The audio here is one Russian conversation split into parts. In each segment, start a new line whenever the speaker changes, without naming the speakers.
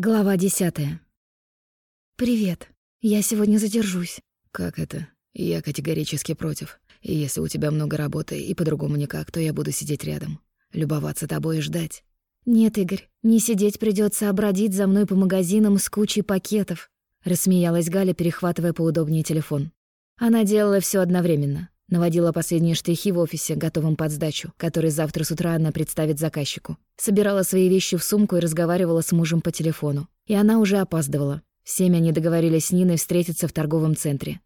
Глава десятая. «Привет. Я сегодня задержусь».
«Как это? Я категорически против. И если у тебя много работы и по-другому никак, то я буду сидеть рядом. Любоваться тобой и ждать».
«Нет, Игорь, не сидеть придется, а бродить за мной по магазинам с кучей пакетов», — рассмеялась Галя, перехватывая поудобнее телефон. Она делала все одновременно. Наводила последние штрихи в офисе, готовым под сдачу, который завтра с утра она представит заказчику. Собирала свои вещи в сумку и разговаривала с мужем по телефону. И она уже опаздывала. В они договорились с Ниной встретиться в торговом центре.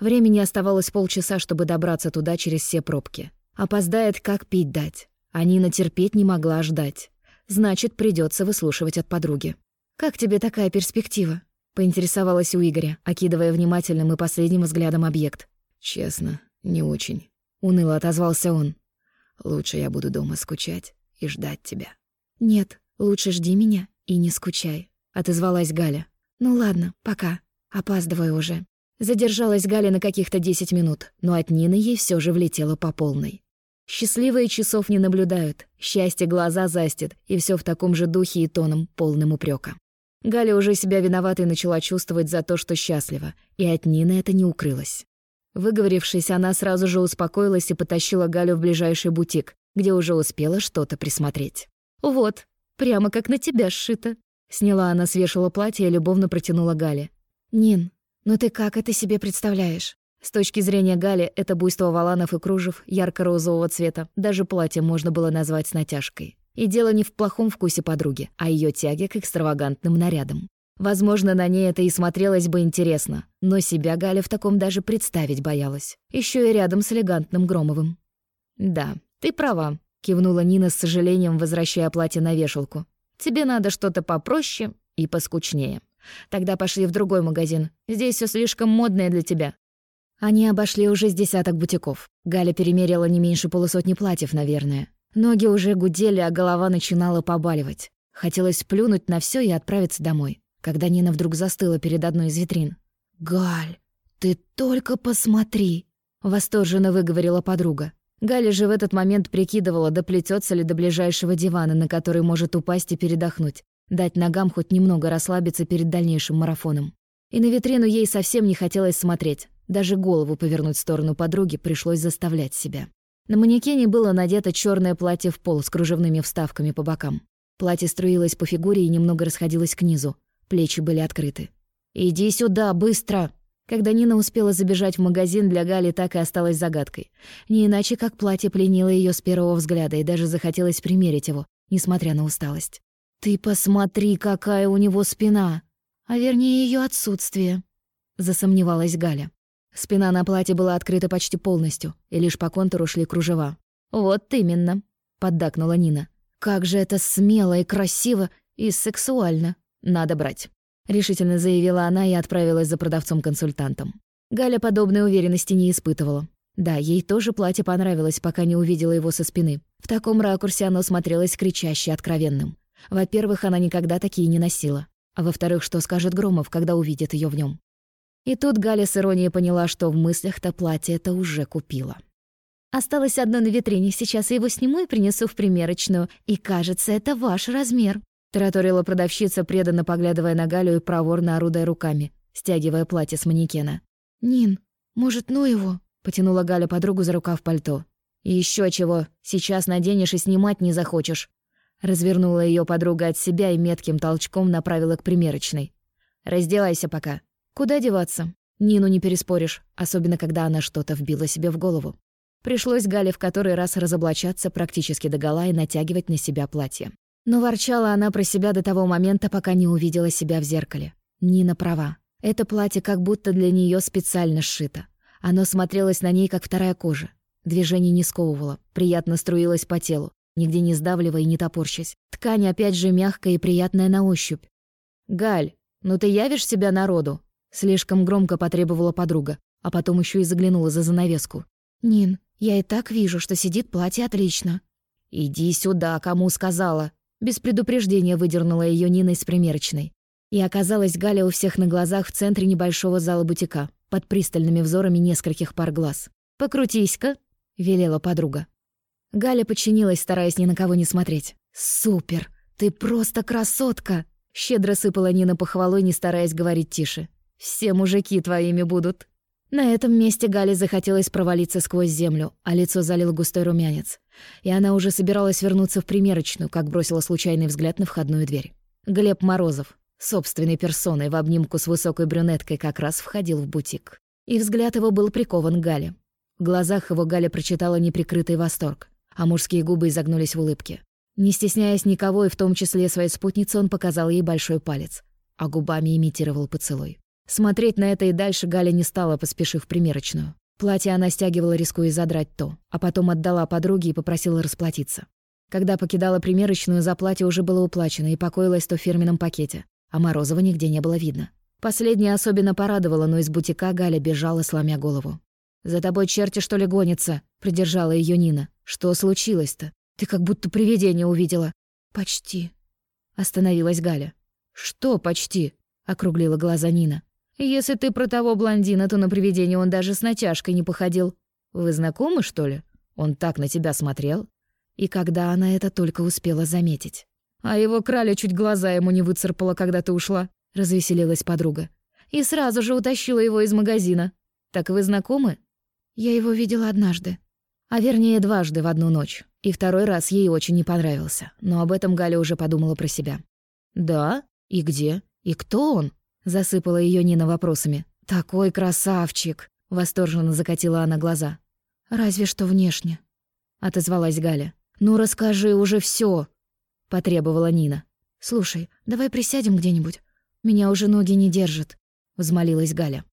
Времени оставалось полчаса, чтобы добраться туда через все пробки. Опоздает, как пить дать. А Нина терпеть не могла ждать. Значит, придется выслушивать от подруги. «Как тебе такая перспектива?» — поинтересовалась у Игоря, окидывая внимательным и последним взглядом объект.
«Честно, «Не очень», — уныло отозвался он. «Лучше я буду дома скучать и ждать тебя».
«Нет, лучше жди меня и не скучай», — отозвалась Галя. «Ну ладно, пока. Опаздываю уже». Задержалась Галя на каких-то десять минут, но от Нины ей все же влетело по полной. Счастливые часов не наблюдают, счастье глаза застит, и все в таком же духе и тоном, полным упрека. Галя уже себя виноватой начала чувствовать за то, что счастлива, и от Нины это не укрылось. Выговорившись, она сразу же успокоилась и потащила Галю в ближайший бутик, где уже успела что-то присмотреть. «Вот, прямо как на тебя сшито». Сняла она с платье и любовно протянула Гале. «Нин, ну ты как это себе представляешь?» С точки зрения Гали, это буйство валанов и кружев ярко-розового цвета, даже платье можно было назвать с натяжкой. И дело не в плохом вкусе подруги, а ее тяге к экстравагантным нарядам. Возможно, на ней это и смотрелось бы интересно, но себя Галя в таком даже представить боялась. Еще и рядом с элегантным Громовым. «Да, ты права», — кивнула Нина с сожалением, возвращая платье на вешалку. «Тебе надо что-то попроще и поскучнее. Тогда пошли в другой магазин. Здесь все слишком модное для тебя». Они обошли уже с десяток бутиков. Галя перемерила не меньше полусотни платьев, наверное. Ноги уже гудели, а голова начинала побаливать. Хотелось плюнуть на все и отправиться домой когда Нина вдруг застыла перед одной из витрин. «Галь, ты только посмотри!» — восторженно выговорила подруга. Галя же в этот момент прикидывала, доплетется ли до ближайшего дивана, на который может упасть и передохнуть, дать ногам хоть немного расслабиться перед дальнейшим марафоном. И на витрину ей совсем не хотелось смотреть. Даже голову повернуть в сторону подруги пришлось заставлять себя. На манекене было надето черное платье в пол с кружевными вставками по бокам. Платье струилось по фигуре и немного расходилось к низу. Плечи были открыты. «Иди сюда, быстро!» Когда Нина успела забежать в магазин, для Гали так и осталась загадкой. Не иначе, как платье пленило ее с первого взгляда, и даже захотелось примерить его, несмотря на усталость. «Ты посмотри, какая у него спина!» А вернее, ее отсутствие, засомневалась Галя. Спина на платье была открыта почти полностью, и лишь по контуру шли кружева. «Вот именно», — поддакнула Нина. «Как же это смело и красиво и сексуально!» «Надо брать», — решительно заявила она и отправилась за продавцом-консультантом. Галя подобной уверенности не испытывала. Да, ей тоже платье понравилось, пока не увидела его со спины. В таком ракурсе оно смотрелось кричаще откровенным. Во-первых, она никогда такие не носила. А во-вторых, что скажет Громов, когда увидит ее в нем? И тут Галя с иронией поняла, что в мыслях-то платье это уже купила. «Осталось одно на витрине, сейчас я его сниму и принесу в примерочную. И кажется, это ваш размер», Тараторила продавщица, преданно поглядывая на Галю и проворно орудая руками, стягивая платье с манекена. «Нин, может, ну его?» — потянула Галя подругу за рукав пальто. «И ещё чего, сейчас наденешь и снимать не захочешь». Развернула её подруга от себя и метким толчком направила к примерочной. «Раздевайся пока». «Куда деваться?» Нину не переспоришь, особенно когда она что-то вбила себе в голову. Пришлось Гале в который раз разоблачаться практически догола и натягивать на себя платье. Но ворчала она про себя до того момента, пока не увидела себя в зеркале. Нина права. Это платье как будто для нее специально сшито. Оно смотрелось на ней, как вторая кожа. Движение не сковывало, приятно струилось по телу, нигде не сдавливая и не топорщась. Ткань опять же мягкая и приятная на ощупь. «Галь, ну ты явишь себя народу?» Слишком громко потребовала подруга, а потом еще и заглянула за занавеску. «Нин, я и так вижу, что сидит платье отлично». «Иди сюда, кому сказала!» Без предупреждения выдернула ее Нина из примерочной. И оказалась Галя у всех на глазах в центре небольшого зала бутика, под пристальными взорами нескольких пар глаз. «Покрутись-ка», — велела подруга. Галя подчинилась, стараясь ни на кого не смотреть. «Супер! Ты просто красотка!» Щедро сыпала Нина похвалой, не стараясь говорить тише. «Все мужики твоими будут». На этом месте Гале захотелось провалиться сквозь землю, а лицо залил густой румянец. И она уже собиралась вернуться в примерочную, как бросила случайный взгляд на входную дверь. Глеб Морозов, собственной персоной в обнимку с высокой брюнеткой, как раз входил в бутик. И взгляд его был прикован к Гале. В глазах его Галя прочитала неприкрытый восторг, а мужские губы изогнулись в улыбке. Не стесняясь никого, и в том числе своей спутницы, он показал ей большой палец, а губами имитировал поцелуй. Смотреть на это и дальше Галя не стала, поспешив примерочную. Платье она стягивала, рискуя задрать то, а потом отдала подруге и попросила расплатиться. Когда покидала примерочную, за платье уже было уплачено и покоилось то в фирменном пакете, а Морозова нигде не было видно. Последнее особенно порадовало, но из бутика Галя бежала, сломя голову. «За тобой черти, что ли, гонятся?» — придержала ее Нина. «Что случилось-то? Ты как будто привидение увидела». «Почти», — остановилась Галя. «Что почти?» — округлила глаза Нина. «Если ты про того блондина, то на привидение он даже с натяжкой не походил. Вы знакомы, что ли? Он так на тебя смотрел?» И когда она это только успела заметить. «А его краля чуть глаза ему не выцарпала, когда ты ушла», — развеселилась подруга. «И сразу же утащила его из магазина. Так вы знакомы?» «Я его видела однажды. А вернее, дважды в одну ночь. И второй раз ей очень не понравился. Но об этом Галя уже подумала про себя. «Да? И где? И кто он?» Засыпала ее Нина вопросами. «Такой красавчик!» — восторженно закатила она глаза. «Разве что внешне», — отозвалась Галя. «Ну расскажи уже все, потребовала Нина. «Слушай, давай присядем где-нибудь. Меня уже ноги не держат», — взмолилась Галя.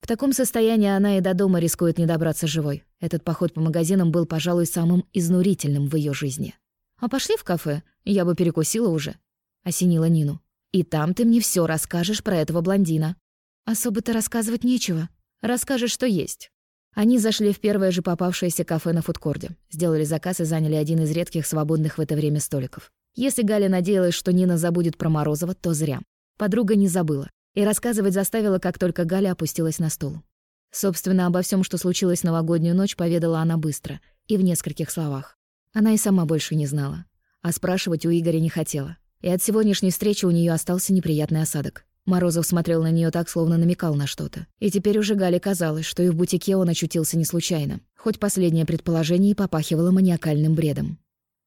В таком состоянии она и до дома рискует не добраться живой. Этот поход по магазинам был, пожалуй, самым изнурительным в ее жизни. «А пошли в кафе? Я бы перекусила уже», — осенила Нину. И там ты мне все расскажешь про этого блондина. Особо-то рассказывать нечего. Расскажешь, что есть. Они зашли в первое же попавшееся кафе на фудкорде, сделали заказ и заняли один из редких свободных в это время столиков. Если Галя надеялась, что Нина забудет про Морозова, то зря. Подруга не забыла. И рассказывать заставила, как только Галя опустилась на стул. Собственно, обо всем, что случилось новогоднюю ночь, поведала она быстро и в нескольких словах. Она и сама больше не знала. А спрашивать у Игоря не хотела. И от сегодняшней встречи у нее остался неприятный осадок. Морозов смотрел на нее так, словно намекал на что-то. И теперь уже Гале казалось, что и в бутике он очутился не случайно, хоть последнее предположение и попахивало маниакальным бредом.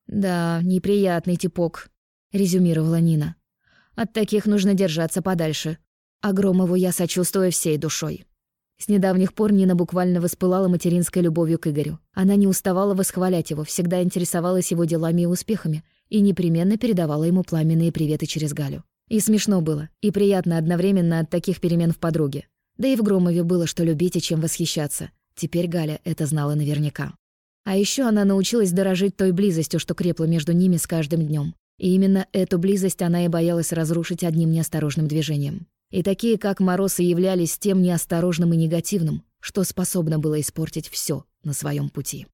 «Да, неприятный типок», — резюмировала Нина. «От таких нужно держаться подальше. А я сочувствую всей душой». С недавних пор Нина буквально воспылала материнской любовью к Игорю. Она не уставала восхвалять его, всегда интересовалась его делами и успехами, и непременно передавала ему пламенные приветы через Галю. И смешно было, и приятно одновременно от таких перемен в подруге. Да и в Громове было что любить и чем восхищаться. Теперь Галя это знала наверняка. А еще она научилась дорожить той близостью, что крепла между ними с каждым днем. И именно эту близость она и боялась разрушить одним неосторожным движением. И такие, как Мороз, и являлись тем неосторожным и негативным, что способно было испортить все на своем пути.